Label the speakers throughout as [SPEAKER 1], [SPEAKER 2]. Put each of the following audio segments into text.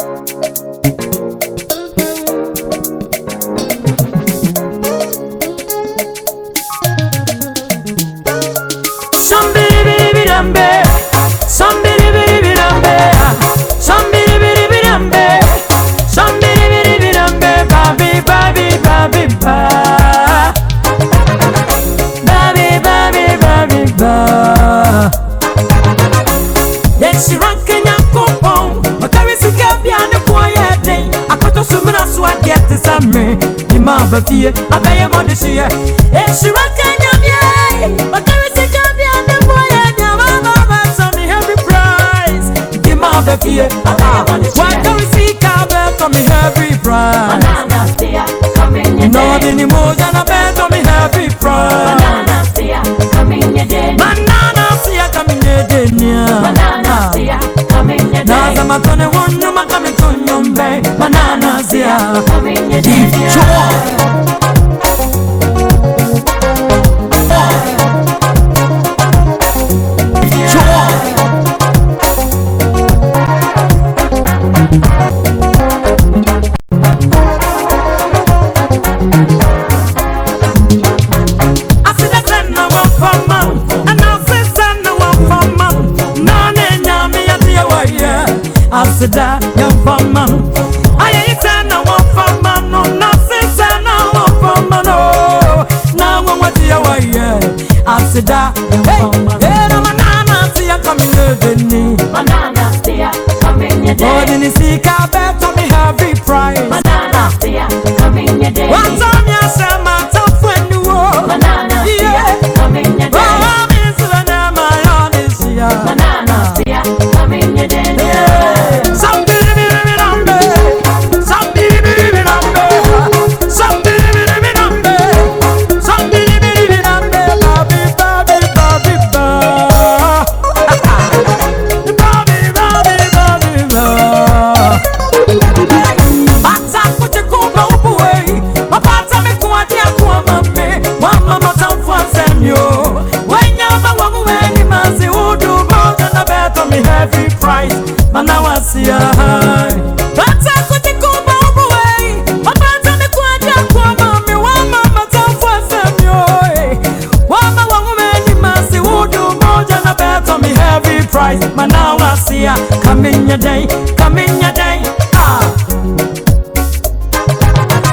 [SPEAKER 1] Sen beni beni bilen be. Adeɛ te sɛ me nima aba fie abɛyɛ mɔde hyeɛ Yɛnhyira nka Nyame ɔkare sika bia ne boɔ yɛ den amama bɛsɔ me heavy price nima aba fie
[SPEAKER 2] Abɛyɛ mɔde hyeɛ.
[SPEAKER 1] wakare sika bɛtɔ me heavy price
[SPEAKER 2] Banana steer, come in your
[SPEAKER 1] na ɔde
[SPEAKER 2] day.
[SPEAKER 1] ne mogya na bɛtɔ me heavy price
[SPEAKER 2] Banana steer, come in your day.
[SPEAKER 1] manana sia ka me nyɛ denia
[SPEAKER 2] Banana
[SPEAKER 1] naza matone
[SPEAKER 2] wonyuma kamikonyombe mananazia
[SPEAKER 1] Asida ya wafama Ayayi sana wafama No nase sana wafama No Na mwa diya waya Asida Hey, hey, na manana siya kamine deni
[SPEAKER 2] Banana steer, come in your
[SPEAKER 1] Odi
[SPEAKER 2] day.
[SPEAKER 1] ni sika beto mi heavy price wasia Bata kuti kumba umuwei Mabata mikuanja kwa mami Wama matafu wa semyoi Wama wangume ni masi Udu moja na beto mi heavy price Mana wasia Kaminya day, kaminya day Ah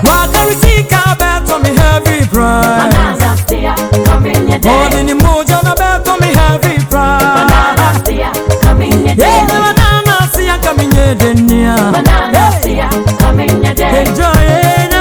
[SPEAKER 1] Wadarisika beto mi heavy price
[SPEAKER 2] Mana wasia, kaminya day
[SPEAKER 1] Odini moja na beto
[SPEAKER 2] day. Enjoy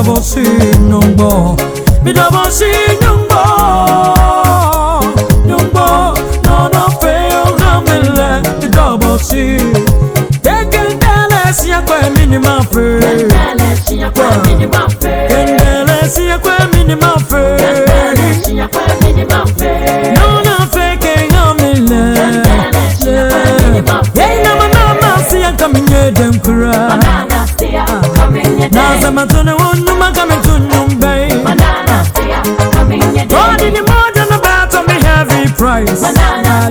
[SPEAKER 2] Midabo si
[SPEAKER 1] nyongbo Midabo si nyongbo Nyongbo No no
[SPEAKER 2] feo ramele Midabo si Kendele si.
[SPEAKER 1] kwe minima fe. Kendele siya kwe minima fe. Kendele si kwe minima fe. Kendele siya kwe minima fe.
[SPEAKER 2] No no fe ke ramele
[SPEAKER 1] Kendele siya kwe minima fe. Kendele siya
[SPEAKER 2] kwe minima fe Kendele siya fe
[SPEAKER 1] naza
[SPEAKER 2] matona
[SPEAKER 1] wonyuma
[SPEAKER 2] kametunyumbe
[SPEAKER 1] odini moja na bata me heavy price.
[SPEAKER 2] Banana,